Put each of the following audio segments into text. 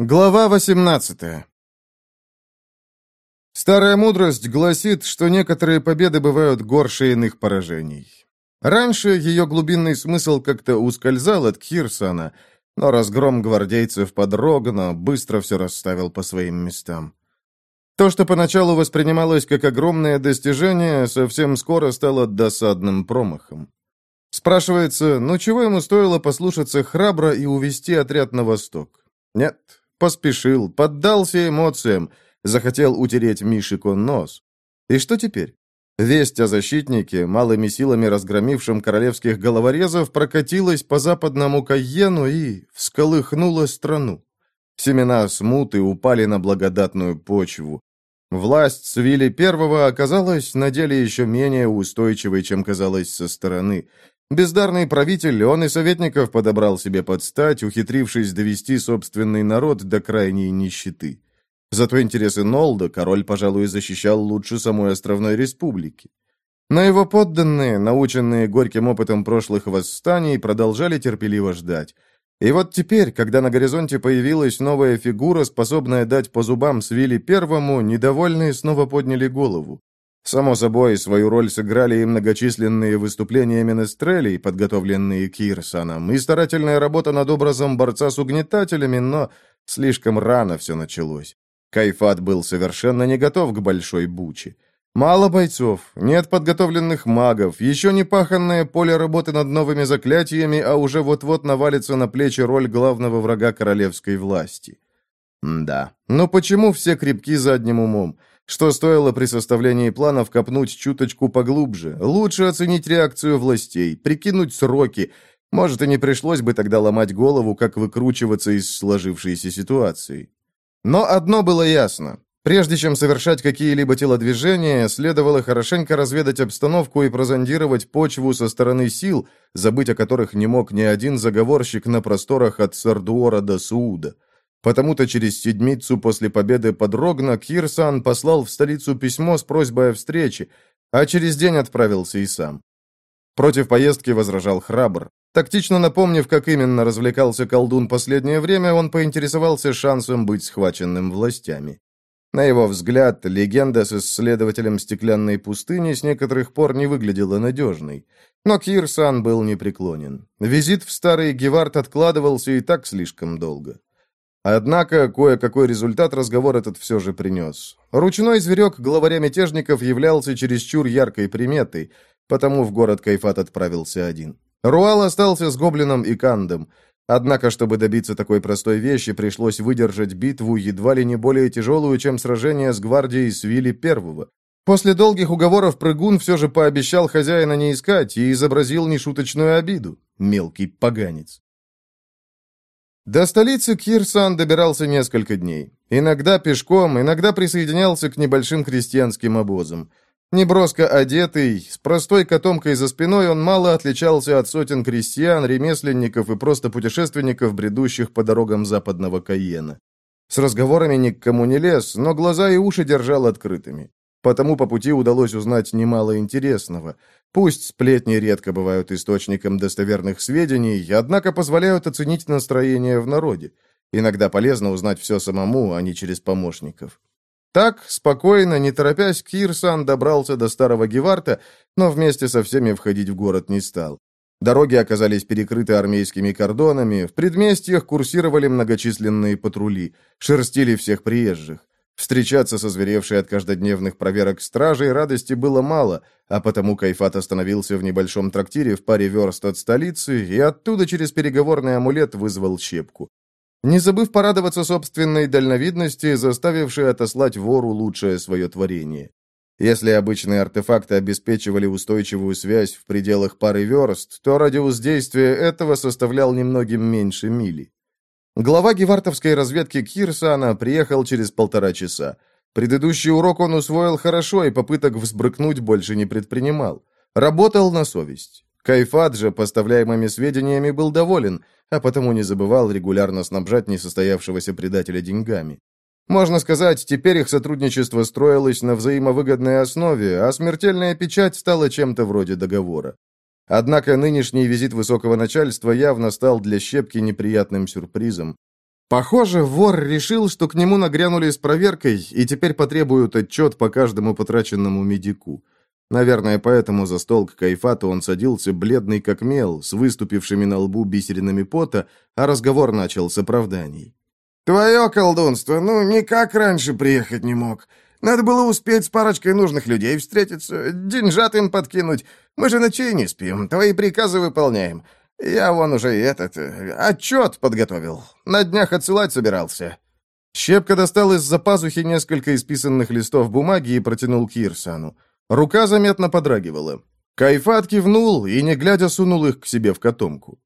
Глава 18 Старая мудрость гласит, что некоторые победы бывают горше иных поражений. Раньше ее глубинный смысл как-то ускользал от Кирсона, но разгром гвардейцев под Рогана быстро все расставил по своим местам. То, что поначалу воспринималось как огромное достижение, совсем скоро стало досадным промахом. Спрашивается, ну чего ему стоило послушаться храбро и увести отряд на восток? Нет, поспешил, поддался эмоциям, захотел утереть Мишику нос. И что теперь? Весть о защитнике, малыми силами разгромившем королевских головорезов, прокатилась по западному Кайену и всколыхнула страну. Семена смуты упали на благодатную почву. Власть Свили I оказалась на деле еще менее устойчивой, чем казалось со стороны. Бездарный правитель, он и советников подобрал себе под стать, ухитрившись довести собственный народ до крайней нищеты. Зато интересы Нолда король, пожалуй, защищал лучше самой островной республики. Но его подданные, наученные горьким опытом прошлых восстаний, продолжали терпеливо ждать. И вот теперь, когда на горизонте появилась новая фигура, способная дать по зубам Свили Первому, недовольные снова подняли голову. Само собой, свою роль сыграли и многочисленные выступления менестрелей, подготовленные Кирсаном, и старательная работа над образом борца с угнетателями, но слишком рано все началось. Кайфат был совершенно не готов к большой буче. Мало бойцов, нет подготовленных магов, еще не паханное поле работы над новыми заклятиями, а уже вот-вот навалится на плечи роль главного врага королевской власти. М да, но почему все крепки задним умом? Что стоило при составлении планов копнуть чуточку поглубже, лучше оценить реакцию властей, прикинуть сроки, может, и не пришлось бы тогда ломать голову, как выкручиваться из сложившейся ситуации. Но одно было ясно. Прежде чем совершать какие-либо телодвижения, следовало хорошенько разведать обстановку и прозондировать почву со стороны сил, забыть о которых не мог ни один заговорщик на просторах от Сардуора до Сууда. Потому-то через седмицу после победы под Рогна Кирсан послал в столицу письмо с просьбой о встрече, а через день отправился и сам. Против поездки возражал храбр. Тактично напомнив, как именно развлекался колдун последнее время, он поинтересовался шансом быть схваченным властями. На его взгляд, легенда с исследователем стеклянной пустыни с некоторых пор не выглядела надежной. Но Кирсан был непреклонен. Визит в старый Гевард откладывался и так слишком долго. Однако кое-какой результат разговор этот все же принес. Ручной зверек главаря мятежников являлся чересчур яркой приметой, потому в город Кайфат отправился один. Руал остался с гоблином и кандом. Однако, чтобы добиться такой простой вещи, пришлось выдержать битву едва ли не более тяжелую, чем сражение с гвардией Свили Первого. После долгих уговоров прыгун все же пообещал хозяина не искать и изобразил нешуточную обиду. Мелкий поганец. До столицы Кирсан добирался несколько дней. Иногда пешком, иногда присоединялся к небольшим крестьянским обозам. Неброско одетый, с простой котомкой за спиной, он мало отличался от сотен крестьян, ремесленников и просто путешественников, бредущих по дорогам западного Кайена. С разговорами ни к кому не лез, но глаза и уши держал открытыми. Потому по пути удалось узнать немало интересного. Пусть сплетни редко бывают источником достоверных сведений, однако позволяют оценить настроение в народе. Иногда полезно узнать все самому, а не через помощников. Так, спокойно, не торопясь, Кирсан добрался до Старого Геварта, но вместе со всеми входить в город не стал. Дороги оказались перекрыты армейскими кордонами, в предместьях курсировали многочисленные патрули, шерстили всех приезжих. Встречаться со зверевшей от каждодневных проверок стражей радости было мало, а потому Кайфат остановился в небольшом трактире в паре верст от столицы и оттуда через переговорный амулет вызвал щепку не забыв порадоваться собственной дальновидности, заставившей отослать вору лучшее свое творение. Если обычные артефакты обеспечивали устойчивую связь в пределах пары верст, то радиус действия этого составлял немногим меньше мили. Глава гевартовской разведки Кирсана приехал через полтора часа. Предыдущий урок он усвоил хорошо и попыток взбрыкнуть больше не предпринимал. Работал на совесть. Кайфат же поставляемыми сведениями был доволен – а потому не забывал регулярно снабжать несостоявшегося предателя деньгами. Можно сказать, теперь их сотрудничество строилось на взаимовыгодной основе, а смертельная печать стала чем-то вроде договора. Однако нынешний визит высокого начальства явно стал для Щепки неприятным сюрпризом. Похоже, вор решил, что к нему нагрянули с проверкой и теперь потребуют отчет по каждому потраченному медику. Наверное, поэтому за стол к Кайфату он садился бледный как мел, с выступившими на лбу бисеринами пота, а разговор начал с оправданий. «Твое колдунство, ну, никак раньше приехать не мог. Надо было успеть с парочкой нужных людей встретиться, деньжат им подкинуть. Мы же ночей не спим, твои приказы выполняем. Я вон уже этот... Э, отчет подготовил. На днях отсылать собирался». Щепка достал из-за пазухи несколько исписанных листов бумаги и протянул Кирсану. Рука заметно подрагивала. Кайфат кивнул и, не глядя, сунул их к себе в котомку.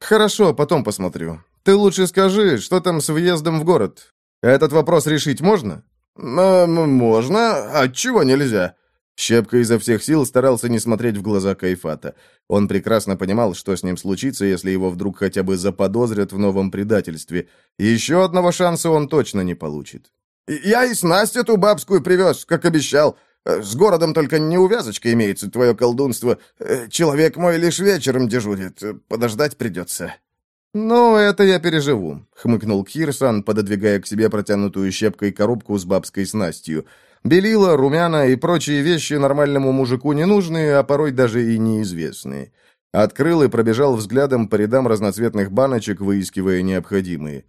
«Хорошо, потом посмотрю. Ты лучше скажи, что там с въездом в город? Этот вопрос решить можно?» «Можно. А чего нельзя?» Щепка изо всех сил старался не смотреть в глаза Кайфата. Он прекрасно понимал, что с ним случится, если его вдруг хотя бы заподозрят в новом предательстве. Еще одного шанса он точно не получит. «Я и снасть эту бабскую привез, как обещал. С городом только неувязочка имеется, твое колдунство. Человек мой лишь вечером дежурит. Подождать придется». «Ну, это я переживу», — хмыкнул Кирсан, пододвигая к себе протянутую щепкой коробку с бабской снастью. Белила, румяна и прочие вещи нормальному мужику не нужные, а порой даже и неизвестные. Открыл и пробежал взглядом по рядам разноцветных баночек, выискивая необходимые.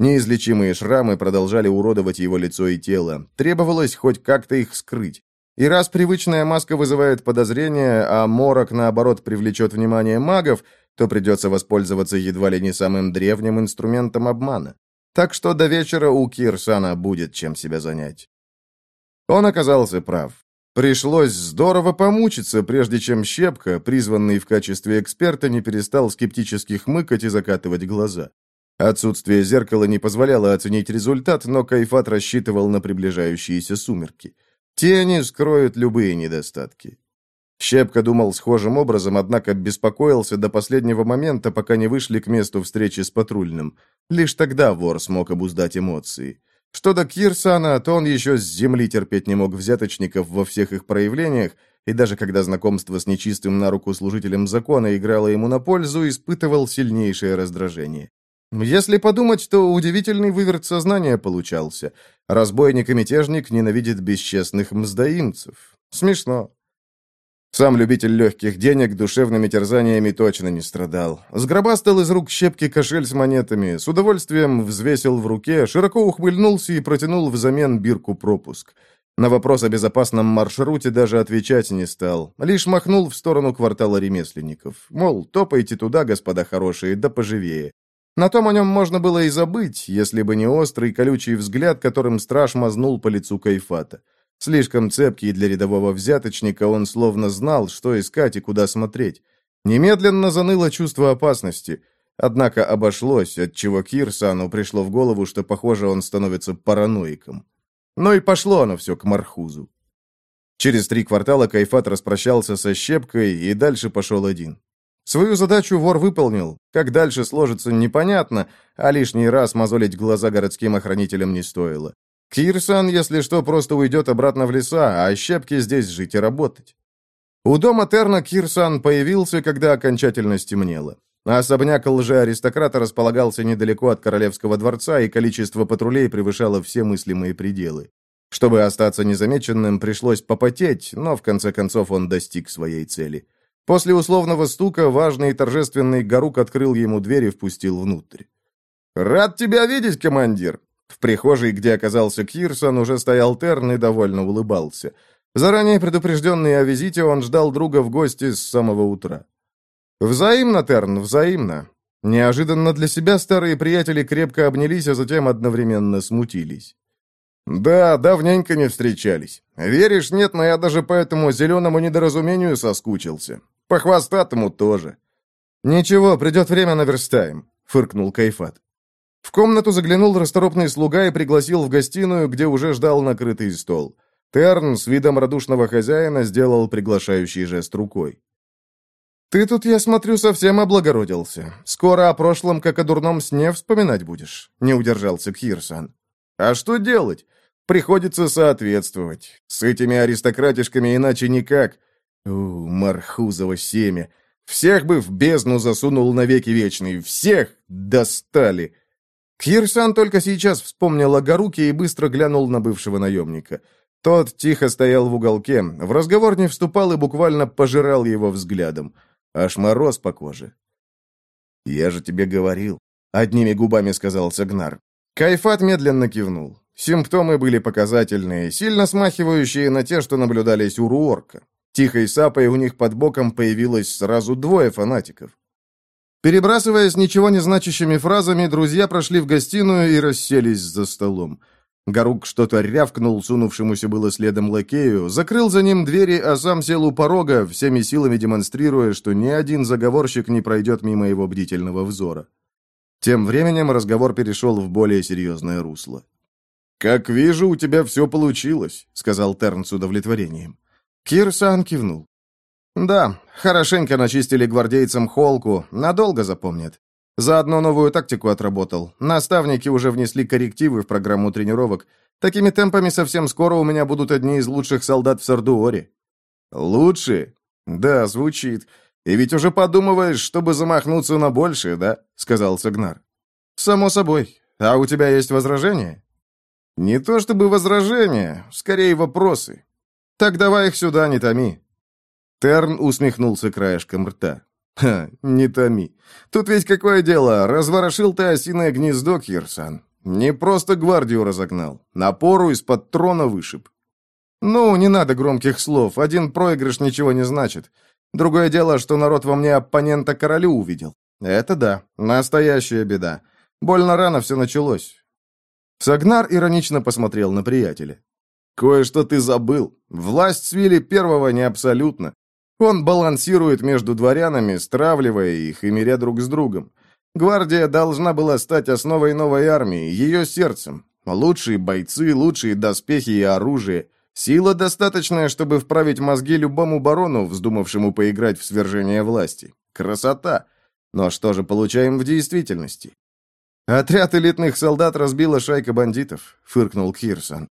Неизлечимые шрамы продолжали уродовать его лицо и тело. Требовалось хоть как-то их скрыть. И раз привычная маска вызывает подозрения, а морок, наоборот, привлечет внимание магов, то придется воспользоваться едва ли не самым древним инструментом обмана. Так что до вечера у Кирсана будет чем себя занять. Он оказался прав. Пришлось здорово помучиться, прежде чем Щепка, призванный в качестве эксперта, не перестал скептически хмыкать и закатывать глаза. Отсутствие зеркала не позволяло оценить результат, но Кайфат рассчитывал на приближающиеся сумерки. Тени скроют любые недостатки. Щепка думал схожим образом, однако беспокоился до последнего момента, пока не вышли к месту встречи с патрульным. Лишь тогда вор смог обуздать эмоции. Что до Кирсана, то он еще с земли терпеть не мог взяточников во всех их проявлениях, и даже когда знакомство с нечистым на руку служителем закона играло ему на пользу, испытывал сильнейшее раздражение. Если подумать, то удивительный выверт сознания получался. Разбойник и мятежник ненавидит бесчестных мздоимцев. Смешно. Сам любитель легких денег душевными терзаниями точно не страдал. Сгробастал из рук щепки кошель с монетами, с удовольствием взвесил в руке, широко ухмыльнулся и протянул взамен бирку пропуск. На вопрос о безопасном маршруте даже отвечать не стал, лишь махнул в сторону квартала ремесленников. Мол, топайте туда, господа хорошие, да поживее. На том о нем можно было и забыть, если бы не острый колючий взгляд, которым страж мазнул по лицу Кайфата. Слишком цепкий для рядового взяточника, он словно знал, что искать и куда смотреть. Немедленно заныло чувство опасности. Однако обошлось, отчего Кирсану пришло в голову, что, похоже, он становится параноиком. Но и пошло оно все к Мархузу. Через три квартала Кайфат распрощался со щепкой и дальше пошел один. Свою задачу вор выполнил. Как дальше сложится, непонятно, а лишний раз мозолить глаза городским охранителям не стоило. Кирсан, если что, просто уйдет обратно в леса, а щепки здесь жить и работать. У дома Терна Кирсан появился, когда окончательно стемнело. Особняк лжеаристократа располагался недалеко от королевского дворца, и количество патрулей превышало все мыслимые пределы. Чтобы остаться незамеченным, пришлось попотеть, но в конце концов он достиг своей цели. После условного стука важный и торжественный Гарук открыл ему дверь и впустил внутрь. «Рад тебя видеть, командир!» В прихожей, где оказался Кирсон, уже стоял Терн и довольно улыбался. Заранее предупрежденный о визите, он ждал друга в гости с самого утра. «Взаимно, Терн, взаимно!» Неожиданно для себя старые приятели крепко обнялись, а затем одновременно смутились. «Да, давненько не встречались. Веришь, нет, но я даже по этому зеленому недоразумению соскучился. По хвостатому тоже. Ничего, придет время, наверстаем, фыркнул Кайфат. В комнату заглянул расторопный слуга и пригласил в гостиную, где уже ждал накрытый стол. Терн с видом радушного хозяина сделал приглашающий жест рукой. «Ты тут, я смотрю, совсем облагородился. Скоро о прошлом, как о дурном сне, вспоминать будешь», — не удержался Кирсан. «А что делать? Приходится соответствовать. С этими аристократишками иначе никак. У, Мархузово семя. Всех бы в бездну засунул навеки вечный. Всех достали. Хирсан только сейчас вспомнил о Гаруке и быстро глянул на бывшего наемника. Тот тихо стоял в уголке, в разговор не вступал и буквально пожирал его взглядом. Аж мороз по коже. «Я же тебе говорил», — одними губами сказал Сагнар. Кайфат медленно кивнул. Симптомы были показательные, сильно смахивающие на те, что наблюдались у Руорка. Тихой сапой у них под боком появилось сразу двое фанатиков. Перебрасываясь ничего не значащими фразами, друзья прошли в гостиную и расселись за столом. Гарук что-то рявкнул сунувшемуся было следом лакею, закрыл за ним двери, а сам сел у порога, всеми силами демонстрируя, что ни один заговорщик не пройдет мимо его бдительного взора. Тем временем разговор перешел в более серьезное русло. «Как вижу, у тебя все получилось», — сказал Терн с удовлетворением. Кирсан кивнул. «Да, хорошенько начистили гвардейцам холку, надолго запомнят. Заодно новую тактику отработал. Наставники уже внесли коррективы в программу тренировок. Такими темпами совсем скоро у меня будут одни из лучших солдат в Сардуоре». «Лучшие?» «Да, звучит. И ведь уже подумываешь, чтобы замахнуться на большее, да?» — сказал Сагнар. «Само собой. А у тебя есть возражения?» «Не то чтобы возражения, скорее вопросы. Так давай их сюда, не томи». Терн усмехнулся краешком рта. «Ха, не томи. Тут ведь какое дело, разворошил ты осиное гнездо, Кирсан. Не просто гвардию разогнал, напору из-под трона вышиб. Ну, не надо громких слов, один проигрыш ничего не значит. Другое дело, что народ во мне оппонента королю увидел. Это да, настоящая беда. Больно рано все началось. Сагнар иронично посмотрел на приятеля. «Кое-что ты забыл. Власть Свили Первого не абсолютно. Он балансирует между дворянами, стравливая их и миря друг с другом. Гвардия должна была стать основой новой армии, ее сердцем. Лучшие бойцы, лучшие доспехи и оружие. Сила достаточная, чтобы вправить мозги любому барону, вздумавшему поиграть в свержение власти. Красота! Но что же получаем в действительности? «Отряд элитных солдат разбила шайка бандитов», — фыркнул Кирсон.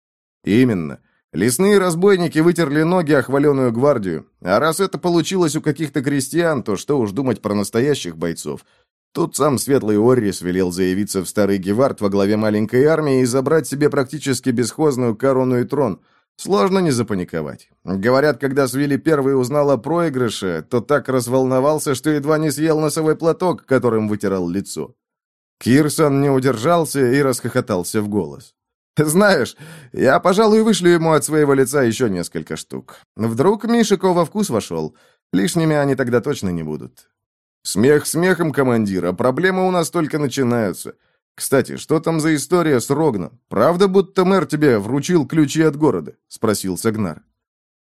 «Именно. Лесные разбойники вытерли ноги о хваленую гвардию. А раз это получилось у каких-то крестьян, то что уж думать про настоящих бойцов. Тут сам Светлый Оррис велел заявиться в Старый Гевард во главе маленькой армии и забрать себе практически бесхозную корону и трон. Сложно не запаниковать. Говорят, когда Свили Первый узнал о проигрыше, то так разволновался, что едва не съел носовой платок, которым вытирал лицо. Кирсон не удержался и расхохотался в голос. «Знаешь, я, пожалуй, вышлю ему от своего лица еще несколько штук. Вдруг Мишико во вкус вошел. Лишними они тогда точно не будут». «Смех смехом, командир, а проблемы у нас только начинаются. Кстати, что там за история с Рогном? Правда, будто мэр тебе вручил ключи от города?» — спросил Сагнар.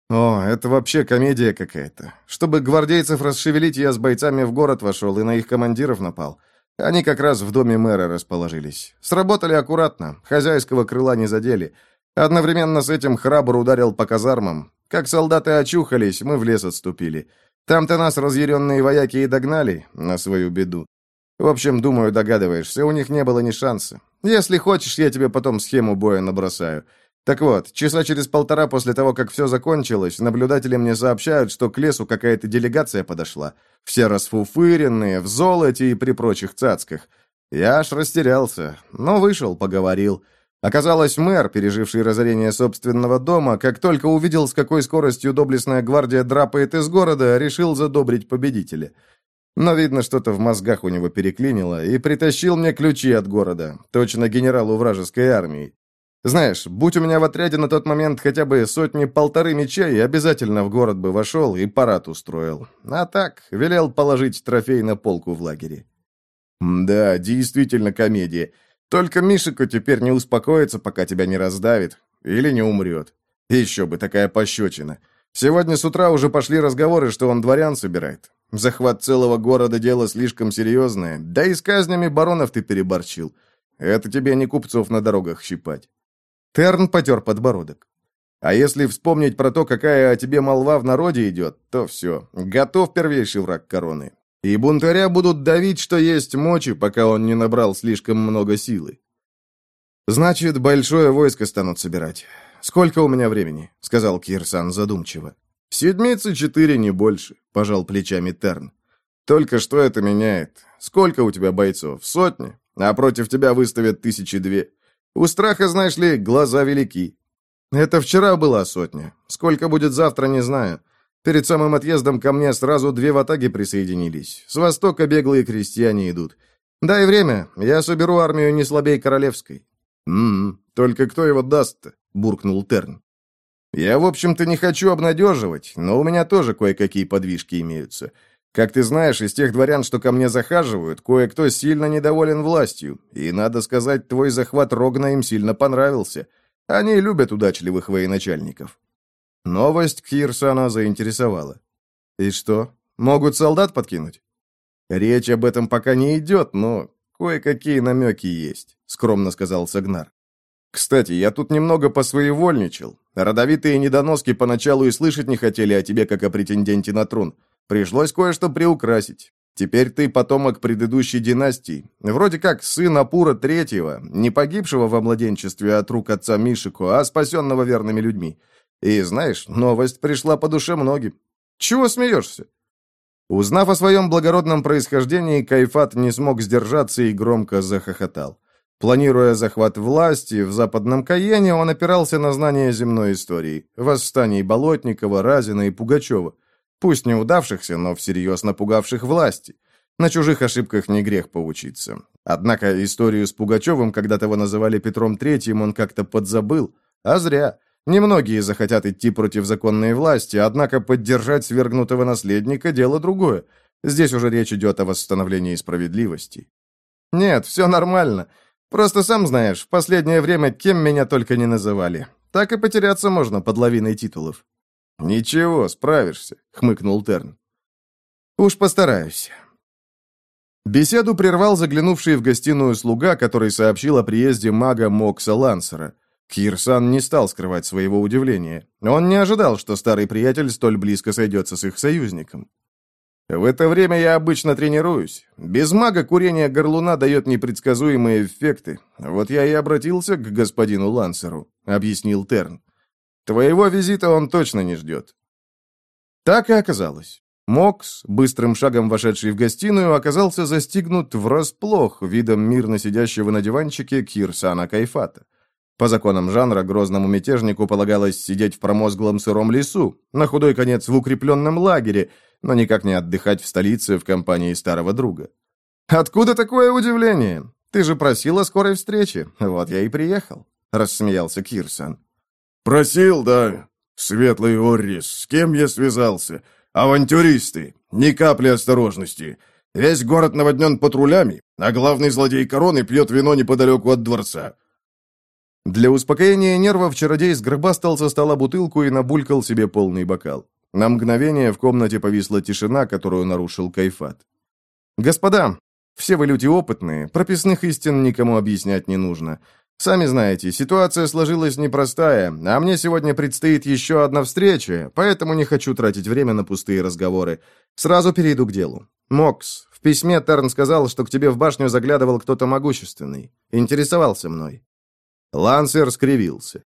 «О, это вообще комедия какая-то. Чтобы гвардейцев расшевелить, я с бойцами в город вошел и на их командиров напал. Они как раз в доме мэра расположились. Сработали аккуратно, хозяйского крыла не задели. Одновременно с этим храбр ударил по казармам. Как солдаты очухались, мы в лес отступили. Там-то нас разъяренные вояки и догнали, на свою беду. В общем, думаю, догадываешься, у них не было ни шанса. Если хочешь, я тебе потом схему боя набросаю. Так вот, часа через полтора после того, как все закончилось, наблюдатели мне сообщают, что к лесу какая-то делегация подошла. Все расфуфыренные, в золоте и при прочих цацках. Я аж растерялся, но вышел, поговорил. Оказалось, мэр, переживший разорение собственного дома, как только увидел, с какой скоростью доблестная гвардия драпает из города, решил задобрить победителя. Но, видно, что-то в мозгах у него переклинило, и притащил мне ключи от города, точно генералу вражеской армии. Знаешь, будь у меня в отряде на тот момент хотя бы сотни-полторы мечей, обязательно в город бы вошел и парад устроил. А так, велел положить трофей на полку в лагере. Да, действительно комедия. Только Мишику теперь не успокоится, пока тебя не раздавит. Или не умрет. Еще бы, такая пощечина. Сегодня с утра уже пошли разговоры, что он дворян собирает. Захват целого города – дело слишком серьезное. Да и с казнями баронов ты переборчил. Это тебе не купцов на дорогах щипать. Терн потер подбородок. А если вспомнить про то, какая о тебе молва в народе идет, то все, готов первейший враг короны. И бунтаря будут давить, что есть мочи, пока он не набрал слишком много силы. Значит, большое войско станут собирать. Сколько у меня времени? сказал Кирсан задумчиво. Седмицы четыре, не больше, пожал плечами Терн. Только что это меняет? Сколько у тебя бойцов? Сотни? а против тебя выставят тысячи две. У страха, знаешь ли, глаза велики. Это вчера была сотня. Сколько будет завтра, не знаю. Перед самым отъездом ко мне сразу две ватаги присоединились. С востока беглые крестьяне идут. Дай время, я соберу армию не слабей королевской. «М-м, только кто его даст-то?» — буркнул Терн. «Я, в общем-то, не хочу обнадеживать, но у меня тоже кое-какие подвижки имеются. Как ты знаешь, из тех дворян, что ко мне захаживают, кое-кто сильно недоволен властью, и, надо сказать, твой захват Рогна им сильно понравился. Они любят удачливых военачальников». Новость Кирсана заинтересовала. «И что, могут солдат подкинуть?» «Речь об этом пока не идет, но кое-какие намеки есть», — скромно сказал Сагнар. «Кстати, я тут немного посвоевольничал. Родовитые недоноски поначалу и слышать не хотели о тебе, как о претенденте на трон. Пришлось кое-что приукрасить. Теперь ты потомок предыдущей династии. Вроде как сын Апура Третьего, не погибшего во младенчестве от рук отца Мишику, а спасенного верными людьми. И знаешь, новость пришла по душе многим. Чего смеешься?» Узнав о своем благородном происхождении, Кайфат не смог сдержаться и громко захохотал. Планируя захват власти в Западном Каене, он опирался на знания земной истории, восстаний Болотникова, Разина и Пугачева. Пусть неудавшихся, но всерьез напугавших власти. На чужих ошибках не грех поучиться. Однако историю с Пугачевым, когда того называли Петром Третьим, он как-то подзабыл. А зря. Немногие захотят идти против законной власти, однако поддержать свергнутого наследника – дело другое. Здесь уже речь идет о восстановлении справедливости. Нет, все нормально. Просто сам знаешь, в последнее время кем меня только не называли. Так и потеряться можно под лавиной титулов. «Ничего, справишься», — хмыкнул Терн. «Уж постараюсь». Беседу прервал заглянувший в гостиную слуга, который сообщил о приезде мага Мокса Лансера. Кирсан не стал скрывать своего удивления. Он не ожидал, что старый приятель столь близко сойдется с их союзником. В это время я обычно тренируюсь. Без мага курение горлуна дает непредсказуемые эффекты. Вот я и обратился к господину Лансеру», — объяснил Терн. «Твоего визита он точно не ждет». Так и оказалось. Мокс, быстрым шагом вошедший в гостиную, оказался застигнут врасплох видом мирно сидящего на диванчике Кирсана Кайфата. По законам жанра грозному мятежнику полагалось сидеть в промозглом сыром лесу, на худой конец в укрепленном лагере, но никак не отдыхать в столице в компании старого друга. «Откуда такое удивление? Ты же просил о скорой встрече. Вот я и приехал», — рассмеялся Кирсан. «Просил, да. Светлый Оррис, с кем я связался? Авантюристы. Ни капли осторожности. Весь город наводнен патрулями, а главный злодей короны пьет вино неподалеку от дворца. Для успокоения нервов чародей сгробастал со стола бутылку и набулькал себе полный бокал. На мгновение в комнате повисла тишина, которую нарушил Кайфат. «Господа, все вы люди опытные, прописных истин никому объяснять не нужно. Сами знаете, ситуация сложилась непростая, а мне сегодня предстоит еще одна встреча, поэтому не хочу тратить время на пустые разговоры. Сразу перейду к делу. Мокс, в письме Терн сказал, что к тебе в башню заглядывал кто-то могущественный. Интересовался мной. Лансер скривился.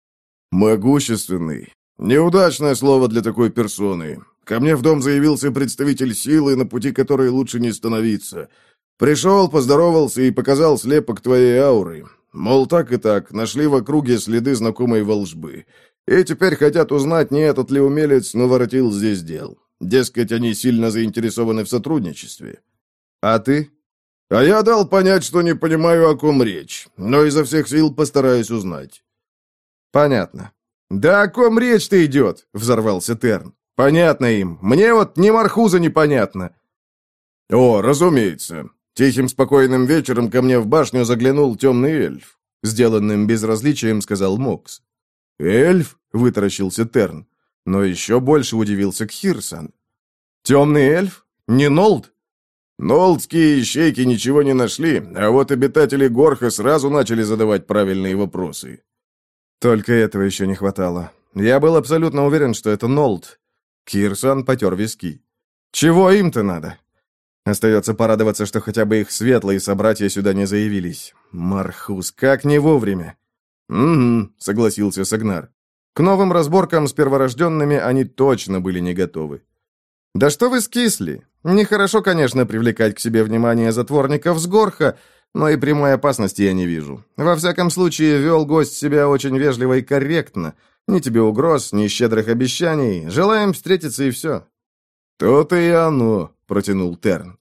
«Могущественный. Неудачное слово для такой персоны. Ко мне в дом заявился представитель силы, на пути которой лучше не становиться. Пришел, поздоровался и показал слепок твоей ауры. Мол, так и так, нашли в округе следы знакомой волжбы. И теперь хотят узнать, не этот ли умелец наворотил здесь дел. Дескать, они сильно заинтересованы в сотрудничестве. А ты? А я дал понять, что не понимаю, о ком речь, но изо всех сил постараюсь узнать. Понятно. Да о ком речь-то идет? Взорвался Терн. Понятно им. Мне вот ни Мархуза непонятно. О, разумеется. Тихим спокойным вечером ко мне в башню заглянул темный эльф. Сделанным безразличием сказал Мокс. «Эльф?» — вытаращился Терн. Но еще больше удивился Кхирсан. «Темный эльф? Не Нолд?» Нолдские ищейки ничего не нашли, а вот обитатели Горха сразу начали задавать правильные вопросы. Только этого еще не хватало. Я был абсолютно уверен, что это Нолд. Кирсан потер виски. Чего им-то надо? Остается порадоваться, что хотя бы их светлые собратья сюда не заявились. Мархус, как не вовремя. «Угу», — согласился Сагнар. К новым разборкам с перворожденными они точно были не готовы. «Да что вы скисли? Нехорошо, конечно, привлекать к себе внимание затворников с горха, но и прямой опасности я не вижу. Во всяком случае, вел гость себя очень вежливо и корректно. Ни тебе угроз, ни щедрых обещаний. Желаем встретиться и все». «То-то и оно», — протянул Терн.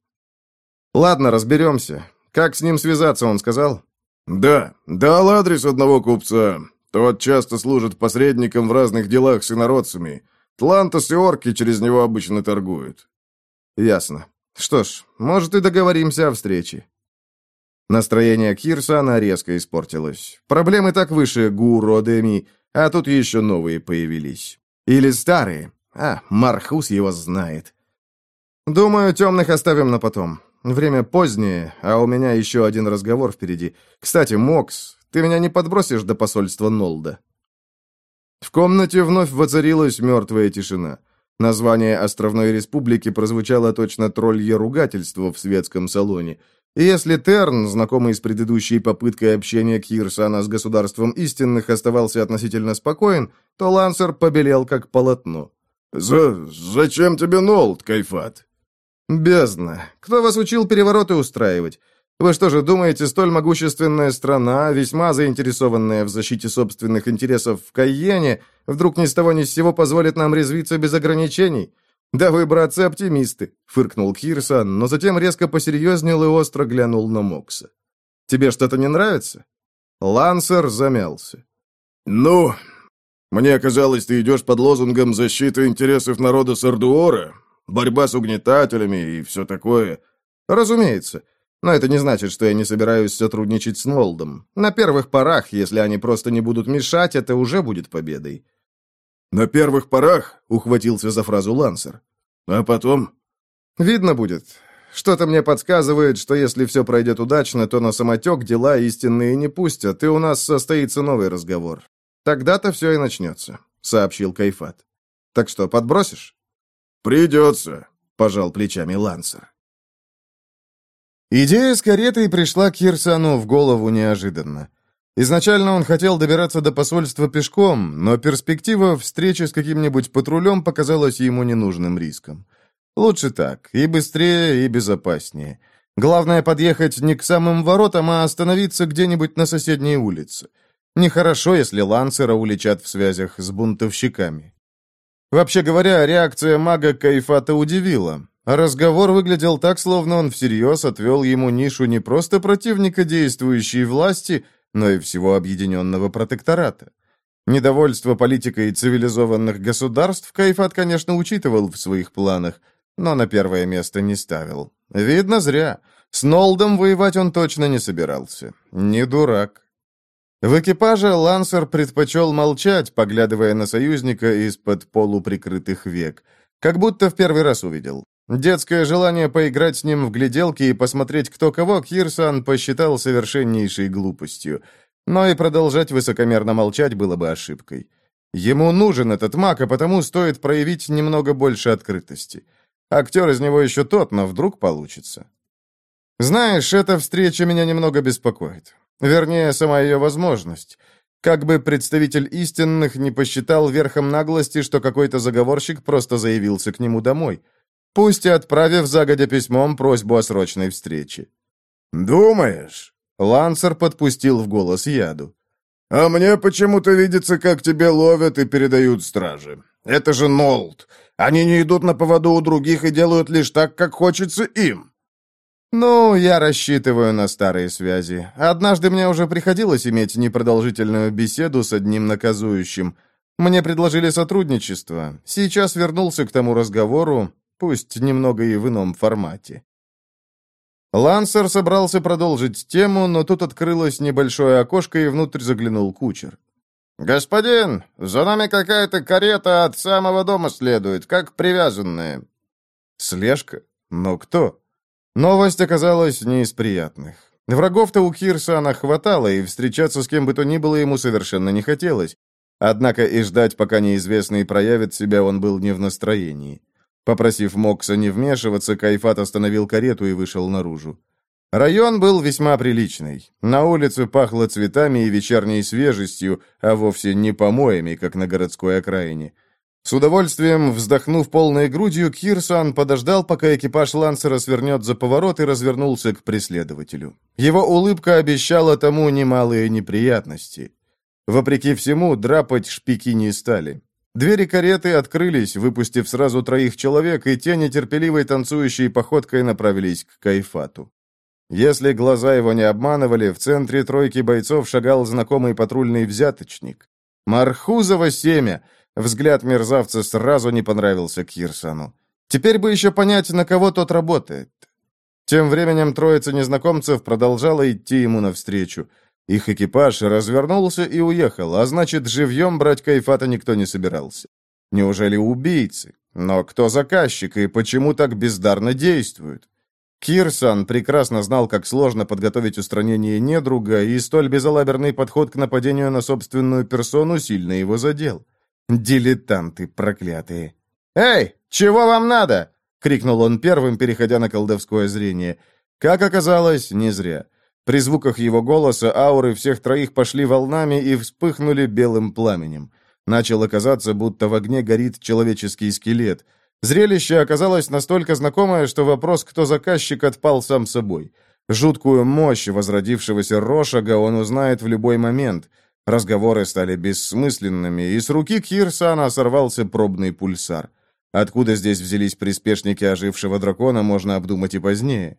«Ладно, разберемся. Как с ним связаться, он сказал?» «Да, дал адрес одного купца. Тот часто служит посредником в разных делах с инородцами. Тлантос и орки через него обычно торгуют». «Ясно. Что ж, может, и договоримся о встрече». Настроение Кирсана резко испортилось. Проблемы так выше Гуродеми, а тут еще новые появились. Или старые. А, Мархус его знает. Думаю, темных оставим на потом. Время позднее, а у меня еще один разговор впереди. Кстати, Мокс, ты меня не подбросишь до посольства Нолда?» В комнате вновь воцарилась мертвая тишина. Название Островной Республики прозвучало точно троллье ругательство в светском салоне. И если Терн, знакомый с предыдущей попыткой общения Кирсана с государством истинных, оставался относительно спокоен, то Лансер побелел как полотно. «За... зачем тебе Нолд, Кайфат?» «Бездна! Кто вас учил перевороты устраивать? Вы что же думаете, столь могущественная страна, весьма заинтересованная в защите собственных интересов в Кайене, вдруг ни с того ни с сего позволит нам резвиться без ограничений? Да вы, братцы-оптимисты!» — фыркнул Кирсон, но затем резко посерьезнел и остро глянул на Мокса. «Тебе что-то не нравится?» Лансер замялся. «Ну, мне казалось, ты идешь под лозунгом защиты интересов народа Сардуора, Борьба с угнетателями и все такое. Разумеется. Но это не значит, что я не собираюсь сотрудничать с Нолдом. На первых порах, если они просто не будут мешать, это уже будет победой. «На первых порах?» — ухватился за фразу Лансер. «А потом?» «Видно будет. Что-то мне подсказывает, что если все пройдет удачно, то на самотек дела истинные не пустят, и у нас состоится новый разговор. Тогда-то все и начнется», — сообщил Кайфат. «Так что, подбросишь?» «Придется», — пожал плечами Лансер. Идея с каретой пришла Кирсану в голову неожиданно. Изначально он хотел добираться до посольства пешком, но перспектива встречи с каким-нибудь патрулем показалась ему ненужным риском. Лучше так, и быстрее, и безопаснее. Главное подъехать не к самым воротам, а остановиться где-нибудь на соседней улице. Нехорошо, если Лансера уличат в связях с бунтовщиками. Вообще говоря, реакция мага Кайфата удивила. Разговор выглядел так, словно он всерьез отвел ему нишу не просто противника действующей власти, но и всего объединенного протектората. Недовольство политикой цивилизованных государств Кайфат, конечно, учитывал в своих планах, но на первое место не ставил. Видно, зря. С Нолдом воевать он точно не собирался. Не дурак. В экипаже Лансер предпочел молчать, поглядывая на союзника из-под полуприкрытых век. Как будто в первый раз увидел. Детское желание поиграть с ним в гляделки и посмотреть кто кого Кирсан посчитал совершеннейшей глупостью. Но и продолжать высокомерно молчать было бы ошибкой. Ему нужен этот маг, а потому стоит проявить немного больше открытости. Актер из него еще тот, но вдруг получится. Знаешь, эта встреча меня немного беспокоит. Вернее, сама ее возможность. Как бы представитель истинных не посчитал верхом наглости, что какой-то заговорщик просто заявился к нему домой. Пусть и отправив загодя письмом просьбу о срочной встрече. «Думаешь?» Лансер подпустил в голос яду. «А мне почему-то видится, как тебя ловят и передают стражи. Это же Нолд. Они не идут на поводу у других и делают лишь так, как хочется им. «Ну, я рассчитываю на старые связи. Однажды мне уже приходилось иметь непродолжительную беседу с одним наказующим. Мне предложили сотрудничество. Сейчас вернулся к тому разговору, пусть немного и в ином формате». Лансер собрался продолжить тему, но тут открылось небольшое окошко, и внутрь заглянул кучер. «Господин, за нами какая-то карета от самого дома следует, как привязанная». «Слежка? Но кто?» Новость оказалась не из приятных. Врагов-то у Кирсана хватало, и встречаться с кем бы то ни было ему совершенно не хотелось. Однако и ждать, пока неизвестный проявит себя, он был не в настроении. Попросив Мокса не вмешиваться, Кайфат остановил карету и вышел наружу. Район был весьма приличный. На улице пахло цветами и вечерней свежестью, а вовсе не помоями, как на городской окраине. С удовольствием, вздохнув полной грудью, Кирсан подождал, пока экипаж Лансера свернет за поворот и развернулся к преследователю. Его улыбка обещала тому немалые неприятности. Вопреки всему, драпать шпики не стали. Двери кареты открылись, выпустив сразу троих человек, и те нетерпеливой танцующей походкой направились к Кайфату. Если глаза его не обманывали, в центре тройки бойцов шагал знакомый патрульный взяточник. Мархузово семя! Взгляд мерзавца сразу не понравился Кирсану. Теперь бы еще понять, на кого тот работает. Тем временем троица незнакомцев продолжала идти ему навстречу. Их экипаж развернулся и уехал, а значит, живьем брать Кайфата никто не собирался. Неужели убийцы? Но кто заказчик и почему так бездарно действуют? Кирсан прекрасно знал, как сложно подготовить устранение недруга, и столь безалаберный подход к нападению на собственную персону сильно его задел. Дилетанты проклятые. «Эй, чего вам надо?» — крикнул он первым, переходя на колдовское зрение. Как оказалось, не зря. При звуках его голоса ауры всех троих пошли волнами и вспыхнули белым пламенем. Начало казаться, будто в огне горит человеческий скелет. Зрелище оказалось настолько знакомое, что вопрос, кто заказчик, отпал сам собой. Жуткую мощь возродившегося Рошага он узнает в любой момент. Разговоры стали бессмысленными, и с руки Кирсана сорвался пробный пульсар. Откуда здесь взялись приспешники ожившего дракона, можно обдумать и позднее.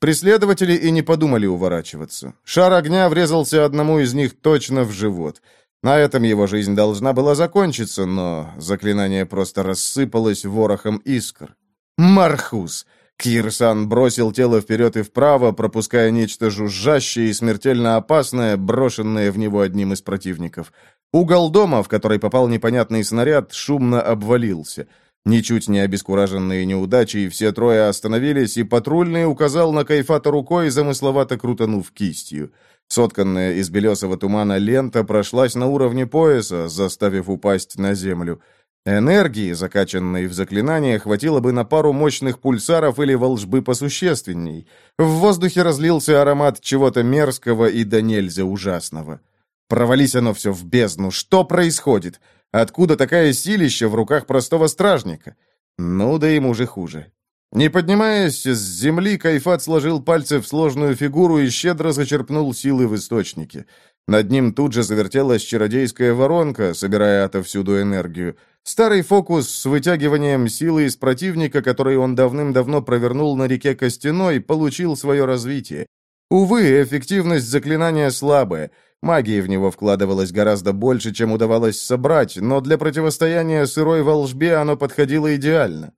Преследователи и не подумали уворачиваться. Шар огня врезался одному из них точно в живот. На этом его жизнь должна была закончиться, но заклинание просто рассыпалось ворохом искр. «Мархус!» Кирсан бросил тело вперед и вправо, пропуская нечто жужжащее и смертельно опасное, брошенное в него одним из противников. Угол дома, в который попал непонятный снаряд, шумно обвалился — Ничуть не обескураженные неудачей, все трое остановились, и патрульный указал на Кайфата рукой, замысловато крутанув кистью. Сотканная из белесого тумана лента прошлась на уровне пояса, заставив упасть на землю. Энергии, закачанной в заклинание, хватило бы на пару мощных пульсаров или волжбы посущественней. В воздухе разлился аромат чего-то мерзкого и до нельзя ужасного. Провались оно все в бездну. Что происходит? Откуда такая силища в руках простого стражника? Ну, да ему же хуже. Не поднимаясь с земли, Кайфат сложил пальцы в сложную фигуру и щедро зачерпнул силы в источнике. Над ним тут же завертелась чародейская воронка, собирая отовсюду энергию. Старый фокус с вытягиванием силы из противника, который он давным-давно провернул на реке Костяной, получил свое развитие. Увы, эффективность заклинания слабая. Магии в него вкладывалось гораздо больше, чем удавалось собрать, но для противостояния сырой волжбе оно подходило идеально.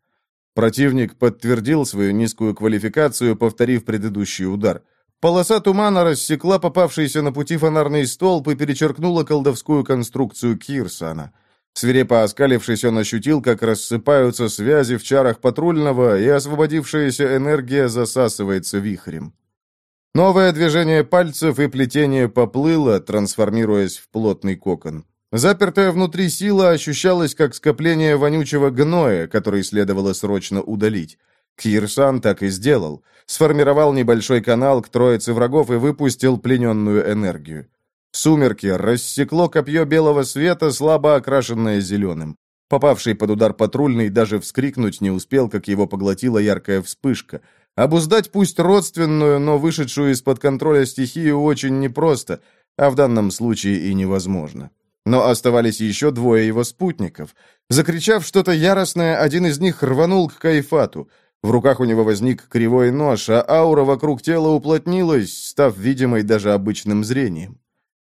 Противник подтвердил свою низкую квалификацию, повторив предыдущий удар. Полоса тумана рассекла попавшийся на пути фонарный столб и перечеркнула колдовскую конструкцию Кирсана. Свирепо оскалившись, он ощутил, как рассыпаются связи в чарах патрульного, и освободившаяся энергия засасывается вихрем. Новое движение пальцев и плетение поплыло, трансформируясь в плотный кокон. Запертая внутри сила ощущалась как скопление вонючего гноя, который следовало срочно удалить. Кирсан так и сделал. Сформировал небольшой канал к троице врагов и выпустил плененную энергию. Сумерки рассекло копье белого света, слабо окрашенное зеленым. Попавший под удар патрульный даже вскрикнуть не успел, как его поглотила яркая вспышка — Обуздать пусть родственную, но вышедшую из-под контроля стихию очень непросто, а в данном случае и невозможно. Но оставались еще двое его спутников. Закричав что-то яростное, один из них рванул к Кайфату. В руках у него возник кривой нож, а аура вокруг тела уплотнилась, став видимой даже обычным зрением.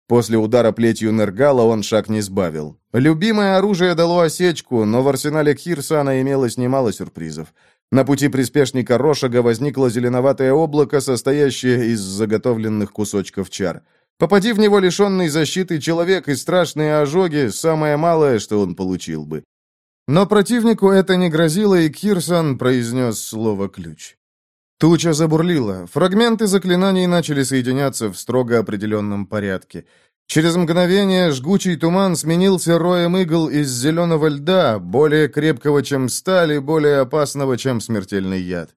После удара плетью Нергала он шаг не сбавил. Любимое оружие дало осечку, но в арсенале Кирсана имелось немало сюрпризов. На пути приспешника Рошага возникло зеленоватое облако, состоящее из заготовленных кусочков чар. Попади в него лишенный защиты человек и страшные ожоги – самое малое, что он получил бы. Но противнику это не грозило, и Кирсан произнес слово «ключ». Туча забурлила, фрагменты заклинаний начали соединяться в строго определенном порядке – Через мгновение жгучий туман сменился роем игл из зеленого льда, более крепкого, чем сталь, и более опасного, чем смертельный яд.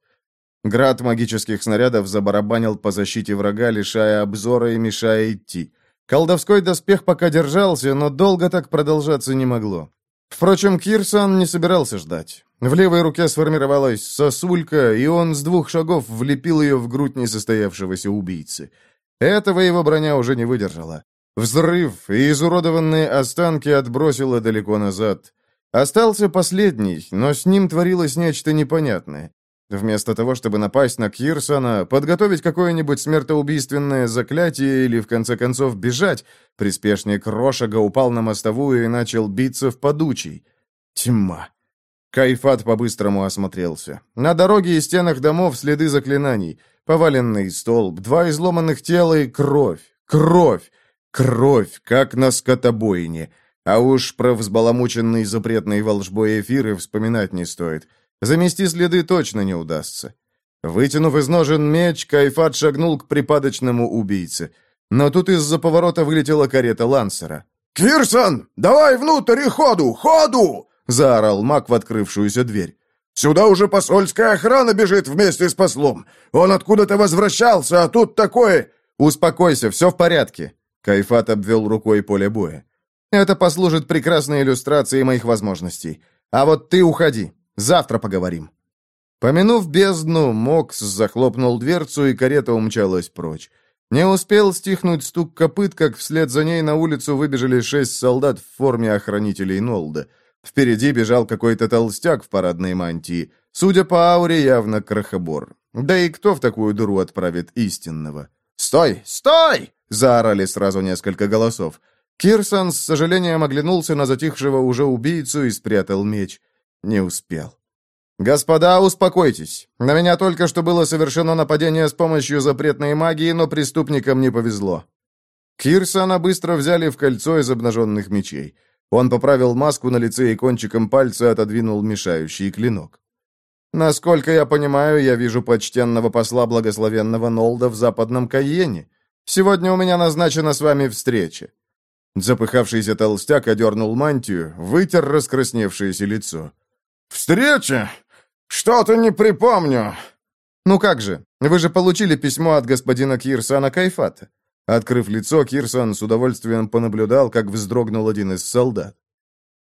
Град магических снарядов забарабанил по защите врага, лишая обзора и мешая идти. Колдовской доспех пока держался, но долго так продолжаться не могло. Впрочем, Кирсан не собирался ждать. В левой руке сформировалась сосулька, и он с двух шагов влепил ее в грудь несостоявшегося убийцы. Этого его броня уже не выдержала. Взрыв и изуродованные останки отбросило далеко назад. Остался последний, но с ним творилось нечто непонятное. Вместо того, чтобы напасть на Кирсона, подготовить какое-нибудь смертоубийственное заклятие или, в конце концов, бежать, приспешник Рошага упал на мостовую и начал биться в подучий. Тьма. Кайфат по-быстрому осмотрелся. На дороге и стенах домов следы заклинаний. Поваленный столб, два изломанных тела и кровь. Кровь! Кровь, как на скотобойне. А уж про взбаламученный запретной волжбой эфиры вспоминать не стоит. Замести следы точно не удастся. Вытянув из ножен меч, Кайфат шагнул к припадочному убийце. Но тут из-за поворота вылетела карета Лансера. «Кирсон, давай внутрь и ходу! Ходу!» — заорал маг в открывшуюся дверь. «Сюда уже посольская охрана бежит вместе с послом. Он откуда-то возвращался, а тут такое...» «Успокойся, все в порядке», — Кайфат обвел рукой поле боя. «Это послужит прекрасной иллюстрацией моих возможностей. А вот ты уходи. Завтра поговорим». Помянув бездну, Мокс захлопнул дверцу, и карета умчалась прочь. Не успел стихнуть стук копыт, как вслед за ней на улицу выбежали шесть солдат в форме охранителей Нолда. Впереди бежал какой-то толстяк в парадной мантии. Судя по ауре, явно крохобор. Да и кто в такую дуру отправит истинного? «Стой! Стой!» — заорали сразу несколько голосов. Кирсон с сожалением оглянулся на затихшего уже убийцу и спрятал меч. Не успел. «Господа, успокойтесь. На меня только что было совершено нападение с помощью запретной магии, но преступникам не повезло». Кирсона быстро взяли в кольцо из обнаженных мечей. Он поправил маску на лице и кончиком пальца отодвинул мешающий клинок. «Насколько я понимаю, я вижу почтенного посла благословенного Нолда в западном Кайене. Сегодня у меня назначена с вами встреча». Запыхавшийся толстяк одернул мантию, вытер раскрасневшееся лицо. «Встреча? Что-то не припомню». «Ну как же, вы же получили письмо от господина Кирсана Кайфата». Открыв лицо, Кирсон с удовольствием понаблюдал, как вздрогнул один из солдат.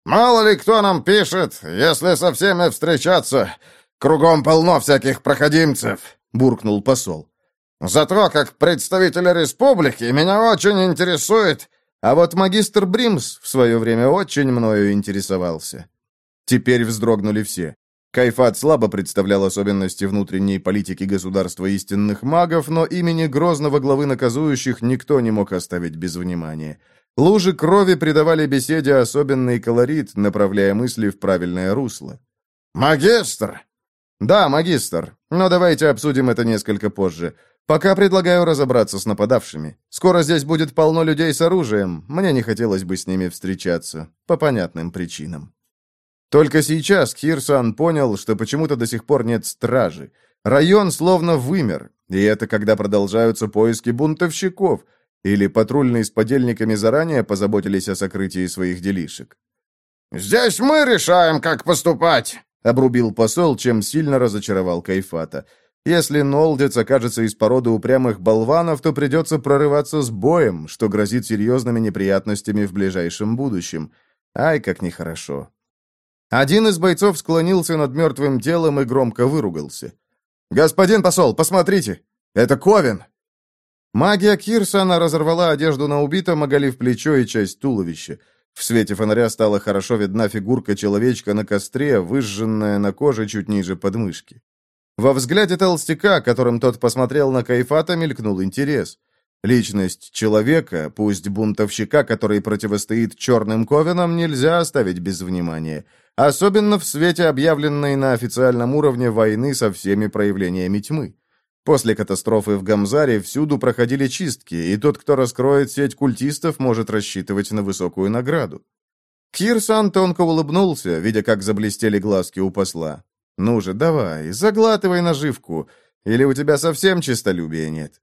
«Мало ли кто нам пишет, если со всеми встречаться. Кругом полно всяких проходимцев», — буркнул посол. «Зато, как представитель республики, меня очень интересует...» А вот магистр Бримс в свое время очень мною интересовался. Теперь вздрогнули все. Кайфат слабо представлял особенности внутренней политики государства истинных магов, но имени грозного главы наказующих никто не мог оставить без внимания. Лужи крови придавали беседе особенный колорит, направляя мысли в правильное русло. «Магистр!» «Да, магистр. Но давайте обсудим это несколько позже. Пока предлагаю разобраться с нападавшими. Скоро здесь будет полно людей с оружием. Мне не хотелось бы с ними встречаться. По понятным причинам». Только сейчас Кирсан понял, что почему-то до сих пор нет стражи. Район словно вымер, и это когда продолжаются поиски бунтовщиков, или патрульные с подельниками заранее позаботились о сокрытии своих делишек. «Здесь мы решаем, как поступать», — обрубил посол, чем сильно разочаровал Кайфата. «Если Нолдец окажется из породы упрямых болванов, то придется прорываться с боем, что грозит серьезными неприятностями в ближайшем будущем. Ай, как нехорошо. Один из бойцов склонился над мертвым телом и громко выругался. «Господин посол, посмотрите! Это Ковен!» Магия Кирсона разорвала одежду на убитом, оголив плечо и часть туловища. В свете фонаря стала хорошо видна фигурка человечка на костре, выжженная на коже чуть ниже подмышки. Во взгляде толстяка, которым тот посмотрел на Кайфата, мелькнул интерес. Личность человека, пусть бунтовщика, который противостоит черным ковенам, нельзя оставить без внимания — особенно в свете объявленной на официальном уровне войны со всеми проявлениями тьмы. После катастрофы в Гамзаре всюду проходили чистки, и тот, кто раскроет сеть культистов, может рассчитывать на высокую награду. Кирсан тонко улыбнулся, видя, как заблестели глазки у посла. «Ну же, давай, заглатывай наживку, или у тебя совсем честолюбия нет?»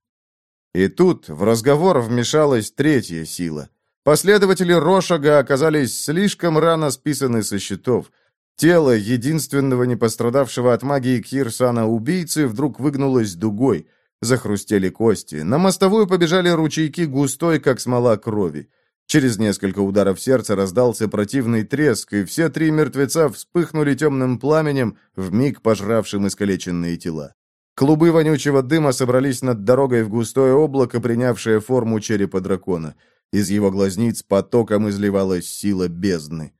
И тут в разговор вмешалась третья сила. Последователи Рошага оказались слишком рано списаны со счетов. Тело единственного не пострадавшего от магии Кирсана убийцы вдруг выгнулось дугой. Захрустели кости. На мостовую побежали ручейки густой, как смола крови. Через несколько ударов сердца раздался противный треск, и все три мертвеца вспыхнули темным пламенем, вмиг пожравшим искалеченные тела. Клубы вонючего дыма собрались над дорогой в густое облако, принявшее форму черепа дракона. Из его глазниц потоком изливалась сила бездны.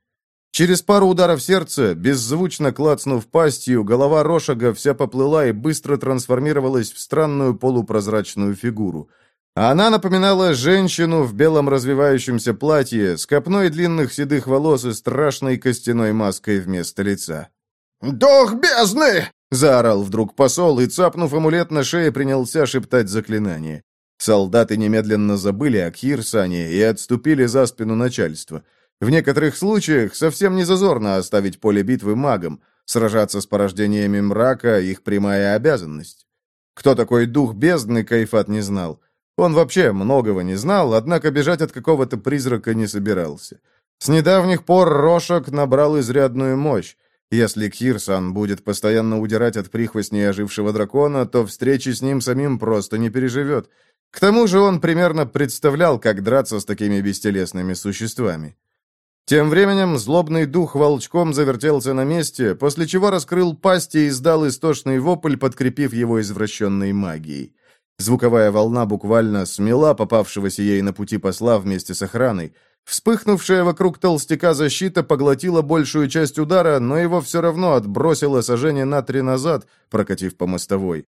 Через пару ударов сердца, беззвучно клацнув пастью, голова Рошага вся поплыла и быстро трансформировалась в странную полупрозрачную фигуру. Она напоминала женщину в белом развивающемся платье с копной длинных седых волос и страшной костяной маской вместо лица. «Дух бездны!» — заорал вдруг посол и, цапнув амулет на шее, принялся шептать заклинание. Солдаты немедленно забыли о Кирсане и отступили за спину начальства — в некоторых случаях совсем не зазорно оставить поле битвы магам. Сражаться с порождениями мрака — их прямая обязанность. Кто такой дух бездны, Кайфат не знал. Он вообще многого не знал, однако бежать от какого-то призрака не собирался. С недавних пор Рошок набрал изрядную мощь. Если Кирсан будет постоянно удирать от прихвостней ожившего дракона, то встречи с ним самим просто не переживет. К тому же он примерно представлял, как драться с такими бестелесными существами. Тем временем злобный дух волчком завертелся на месте, после чего раскрыл пасть и издал истошный вопль, подкрепив его извращенной магией. Звуковая волна буквально смела попавшегося ей на пути посла вместе с охраной. Вспыхнувшая вокруг толстяка защита поглотила большую часть удара, но его все равно отбросило сожжение на три назад, прокатив по мостовой.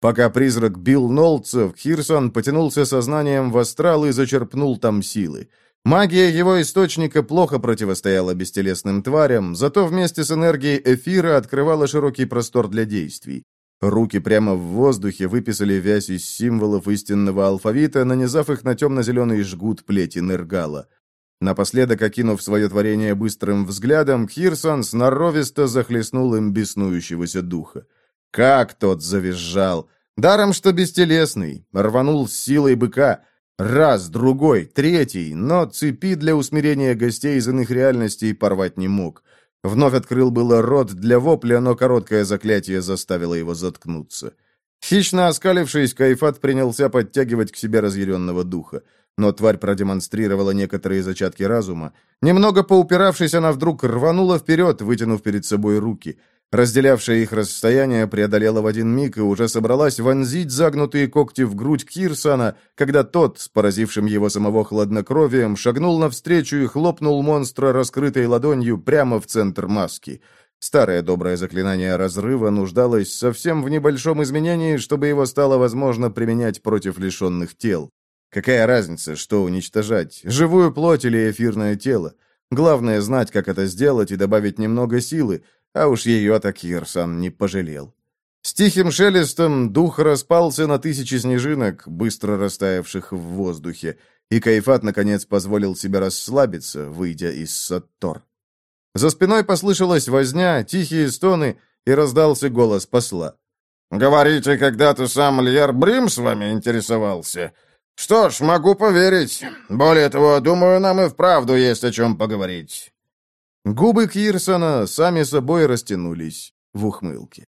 Пока призрак бил Нолцев, Хирсон потянулся сознанием в астрал и зачерпнул там силы. Магия его источника плохо противостояла бестелесным тварям, зато вместе с энергией эфира открывала широкий простор для действий. Руки прямо в воздухе выписали вязь из символов истинного алфавита, нанизав их на темно-зеленый жгут плети Нергала. Напоследок, окинув свое творение быстрым взглядом, Кирсон сноровисто захлестнул им беснующегося духа. Как тот завизжал! Даром, что бестелесный, рванул с силой быка — Раз, другой, третий, но цепи для усмирения гостей из иных реальностей порвать не мог. Вновь открыл было рот для вопля, но короткое заклятие заставило его заткнуться. Хищно оскалившись, Кайфат принялся подтягивать к себе разъяренного духа. Но тварь продемонстрировала некоторые зачатки разума. Немного поупиравшись, она вдруг рванула вперед, вытянув перед собой руки — Разделявшее их расстояние преодолела в один миг и уже собралась вонзить загнутые когти в грудь Кирсона, когда тот, с поразившим его самого хладнокровием, шагнул навстречу и хлопнул монстра раскрытой ладонью прямо в центр маски. Старое доброе заклинание разрыва нуждалось совсем в небольшом изменении, чтобы его стало возможно применять против лишенных тел. Какая разница, что уничтожать, живую плоть или эфирное тело? Главное знать, как это сделать и добавить немного силы, а уж ее-то Кирсон не пожалел. С тихим шелестом дух распался на тысячи снежинок, быстро растаявших в воздухе, и Кайфат, наконец, позволил себе расслабиться, выйдя из Саттор. За спиной послышалась возня, тихие стоны, и раздался голос посла. «Говорите, когда-то сам Льер Брим с вами интересовался? Что ж, могу поверить. Более того, думаю, нам и вправду есть о чем поговорить». Губы Кирсона сами собой растянулись в ухмылке.